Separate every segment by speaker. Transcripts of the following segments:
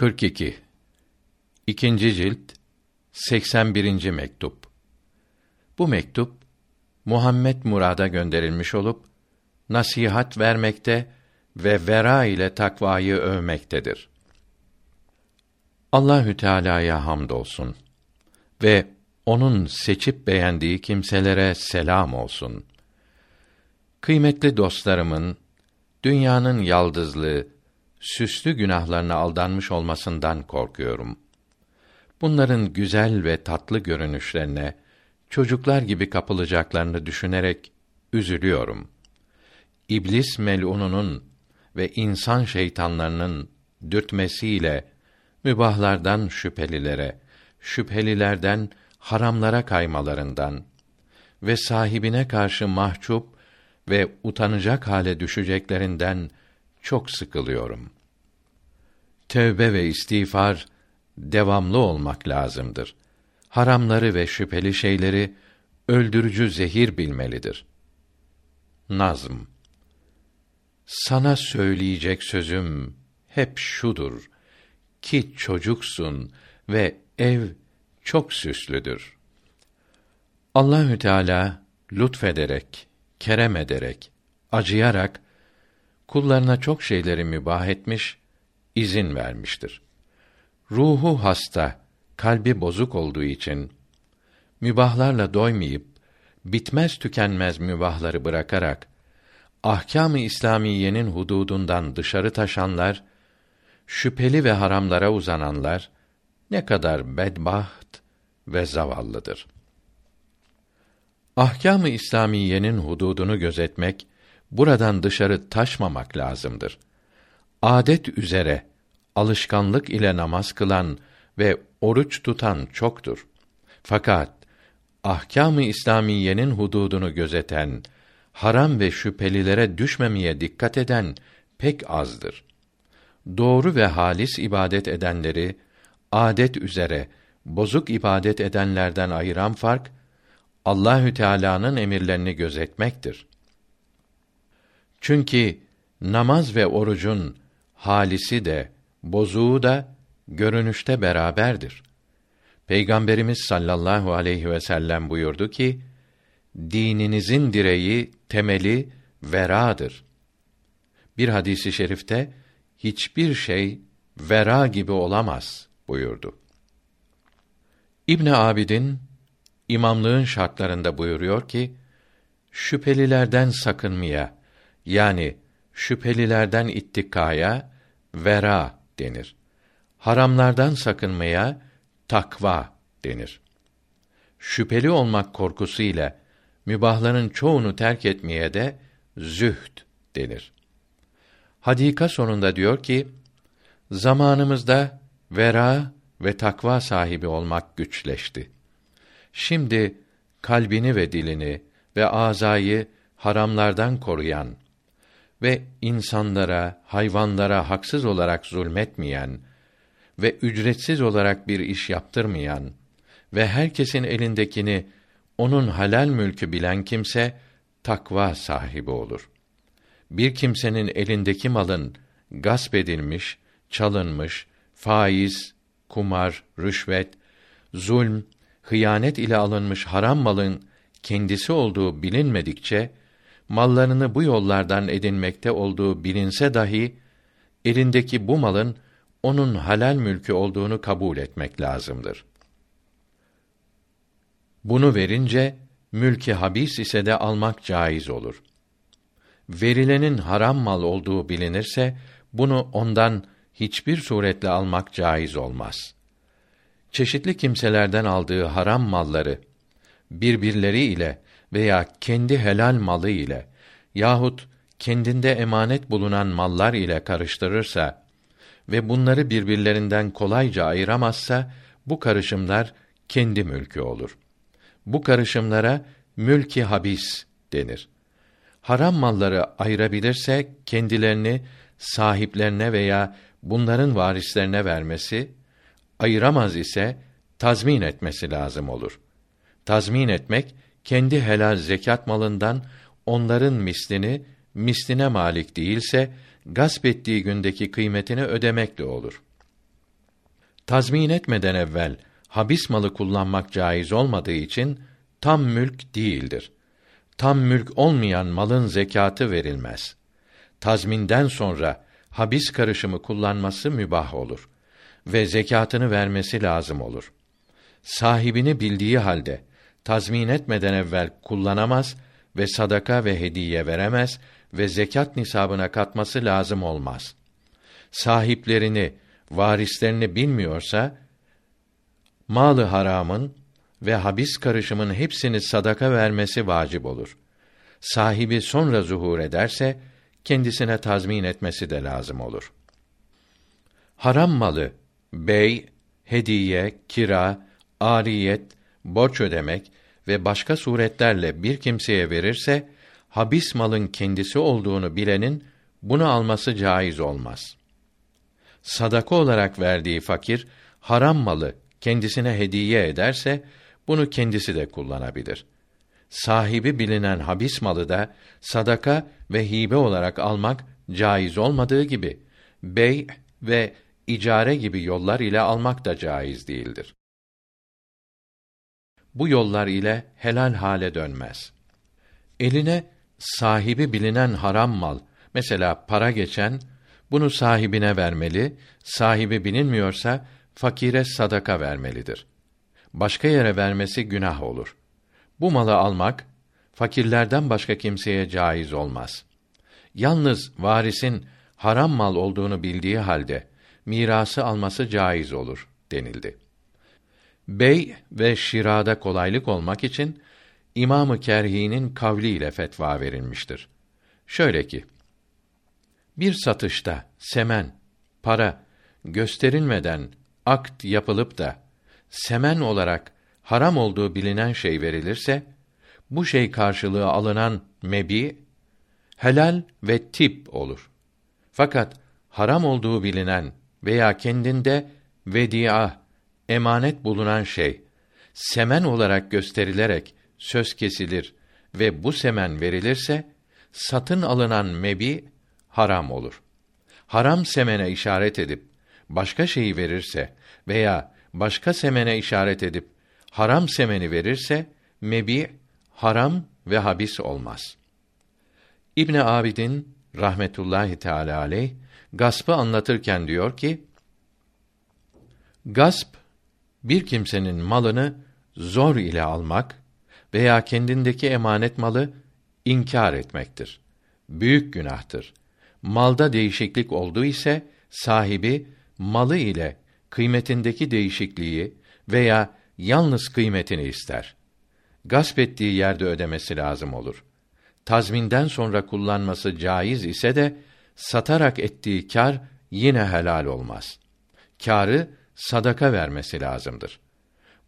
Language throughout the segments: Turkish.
Speaker 1: 42 İkinci cilt 81. mektup. Bu mektup Muhammed Murad'a gönderilmiş olup nasihat vermekte ve vera ile takvayı övmektedir. Allahü Teala'ya hamdolsun ve onun seçip beğendiği kimselere selam olsun. Kıymetli dostlarımın dünyanın yaldızlığı, süslü günahlarına aldanmış olmasından korkuyorum. Bunların güzel ve tatlı görünüşlerine çocuklar gibi kapılacaklarını düşünerek üzülüyorum. İblis melununun ve insan şeytanlarının dürtmesiyle mübahlardan şüphelilere, şüphelilerden haramlara kaymalarından ve sahibine karşı mahcup ve utanacak hale düşeceklerinden çok sıkılıyorum. Tövbe ve istiğfar devamlı olmak lazımdır. Haramları ve şüpheli şeyleri öldürücü zehir bilmelidir. Nazm Sana söyleyecek sözüm hep şudur ki çocuksun ve ev çok süslüdür. Allahü Teala lütfederek, kerem ederek, acıyarak kullarına çok şeyleri mübah etmiş, izin vermiştir. Ruhu hasta, kalbi bozuk olduğu için mübahlarla doymayıp bitmez tükenmez mübahları bırakarak ahkâm-ı İslamiyenin hududundan dışarı taşanlar, şüpheli ve haramlara uzananlar ne kadar bedbaht ve zavallıdır. Ahkâm-ı İslamiyenin hududunu gözetmek buradan dışarı taşmamak lazımdır. Adet üzere alışkanlık ile namaz kılan ve oruç tutan çoktur. Fakat ahkâm-ı İslamiyenin hududunu gözeten, haram ve şüphelilere düşmemeye dikkat eden pek azdır. Doğru ve halis ibadet edenleri adet üzere bozuk ibadet edenlerden ayıran fark Allahü Teala'nın emirlerini gözetmektir. Çünkü namaz ve orucun halisi de bozuğu da görünüşte beraberdir. Peygamberimiz sallallahu aleyhi ve sellem buyurdu ki: Dininizin direği, temeli veradır. Bir hadisi şerifte hiçbir şey vera gibi olamaz buyurdu. İbn Abidin imamlığın şartlarında buyuruyor ki şüphelilerden sakınmaya yani şüphelilerden ittikaya vera denir. Haramlardan sakınmaya takva denir. Şüpheli olmak korkusu ile mübahların çoğunu terk etmeye de zühd denir. Hadika sonunda diyor ki, zamanımızda vera ve takva sahibi olmak güçleşti. Şimdi kalbini ve dilini ve azayı haramlardan koruyan ve insanlara, hayvanlara haksız olarak zulmetmeyen ve ücretsiz olarak bir iş yaptırmayan ve herkesin elindekini onun halal mülkü bilen kimse takva sahibi olur. Bir kimsenin elindeki malın gasp edilmiş, çalınmış, faiz, kumar, rüşvet, zulm, hıyanet ile alınmış haram malın kendisi olduğu bilinmedikçe mallarını bu yollardan edinmekte olduğu bilinse dahi elindeki bu malın onun halal mülkü olduğunu kabul etmek lazımdır. Bunu verince mülki habis ise de almak caiz olur. Verilenin haram mal olduğu bilinirse bunu ondan hiçbir suretle almak caiz olmaz. Çeşitli kimselerden aldığı haram malları birbirleri ile veya kendi helal malı ile yahut kendinde emanet bulunan mallar ile karıştırırsa ve bunları birbirlerinden kolayca ayıramazsa bu karışımlar kendi mülkü olur. Bu karışımlara mülki habis denir. Haram malları ayırabilirse kendilerini sahiplerine veya bunların varislerine vermesi, ayıramaz ise tazmin etmesi lazım olur. Tazmin etmek kendi helal zekat malından onların mislini misline malik değilse gasp ettiği gündeki kıymetini ödemekle olur. Tazmin etmeden evvel habis malı kullanmak caiz olmadığı için tam mülk değildir. Tam mülk olmayan malın zekatı verilmez. Tazminden sonra habis karışımı kullanması mübah olur ve zekatını vermesi lazım olur. Sahibini bildiği halde tazmin etmeden evvel kullanamaz ve sadaka ve hediye veremez ve zekat nisabına katması lazım olmaz. Sahiplerini, varislerini bilmiyorsa malı haramın ve habis karışımın hepsini sadaka vermesi vacip olur. Sahibi sonra zuhur ederse kendisine tazmin etmesi de lazım olur. Haram malı bey, hediye, kira, ariyet, borç ödemek ve başka suretlerle bir kimseye verirse habis malın kendisi olduğunu bilenin bunu alması caiz olmaz. Sadaka olarak verdiği fakir haram malı kendisine hediye ederse bunu kendisi de kullanabilir. Sahibi bilinen habis malı da sadaka ve hibe olarak almak caiz olmadığı gibi bey ve icare gibi yollar ile almak da caiz değildir. Bu yollar ile helal hale dönmez. Eline sahibi bilinen haram mal, mesela para geçen, bunu sahibine vermeli, sahibi bilinmiyorsa fakire sadaka vermelidir. Başka yere vermesi günah olur. Bu malı almak fakirlerden başka kimseye caiz olmaz. Yalnız varisin haram mal olduğunu bildiği halde mirası alması caiz olur denildi. Bey ve şirada kolaylık olmak için İmamı Kerhi'nin kavliyle fetva verilmiştir. Şöyle ki: Bir satışta semen, para gösterilmeden akt yapılıp da semen olarak haram olduğu bilinen şey verilirse bu şey karşılığı alınan mebi helal ve tip olur. Fakat haram olduğu bilinen veya kendinde vedia emanet bulunan şey semen olarak gösterilerek söz kesilir ve bu semen verilirse satın alınan mebi haram olur. Haram semene işaret edip başka şeyi verirse veya başka semene işaret edip haram semeni verirse mebi haram ve habis olmaz. İbn Abidin rahmetullahi teala aleyh gaspı anlatırken diyor ki gasp bir kimsenin malını zor ile almak veya kendindeki emanet malı inkar etmektir. Büyük günahtır. Malda değişiklik olduğu ise sahibi malı ile kıymetindeki değişikliği veya yalnız kıymetini ister. Gasp ettiği yerde ödemesi lazım olur. Tazminden sonra kullanması caiz ise de satarak ettiği kar yine helal olmaz. Kârı sadaka vermesi lazımdır.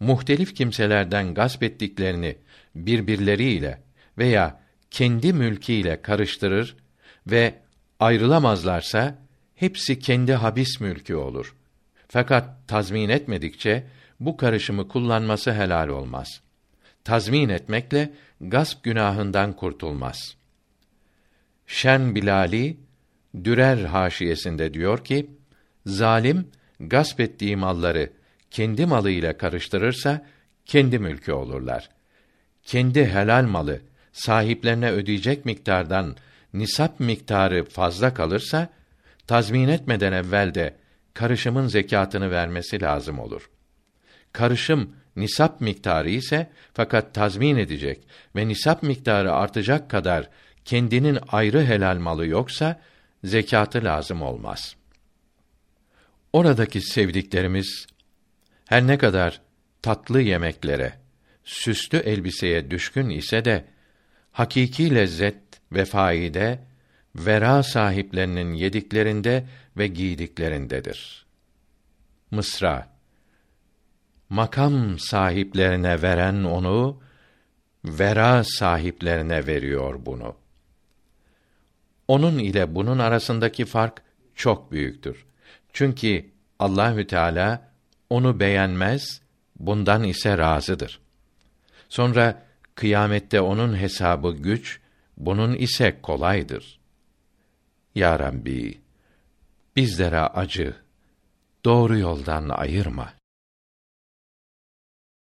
Speaker 1: Muhtelif kimselerden gasp ettiklerini birbirleriyle veya kendi mülkiyle karıştırır ve ayrılamazlarsa hepsi kendi habis mülkü olur. Fakat tazmin etmedikçe bu karışımı kullanması helal olmaz. Tazmin etmekle gasp günahından kurtulmaz. Şen Bilali Dürer haşiyesinde diyor ki: Zalim gasp ettiği malları kendi malıyla karıştırırsa kendi mülkü olurlar. Kendi helal malı sahiplerine ödeyecek miktardan nisap miktarı fazla kalırsa tazmin etmeden evvel de karışımın zekatını vermesi lazım olur. Karışım nisap miktarı ise fakat tazmin edecek ve nisap miktarı artacak kadar kendinin ayrı helal malı yoksa zekatı lazım olmaz. Oradaki sevdiklerimiz her ne kadar tatlı yemeklere, süslü elbiseye düşkün ise de hakiki lezzet ve faide vera sahiplerinin yediklerinde ve giydiklerindedir. Mısra Makam sahiplerine veren onu, vera sahiplerine veriyor bunu. Onun ile bunun arasındaki fark çok büyüktür. Çünkü Allahü Teala onu beğenmez, bundan ise razıdır. Sonra kıyamette onun hesabı güç, bunun ise kolaydır. Ya Rabbi, bizlere acı, doğru yoldan ayırma.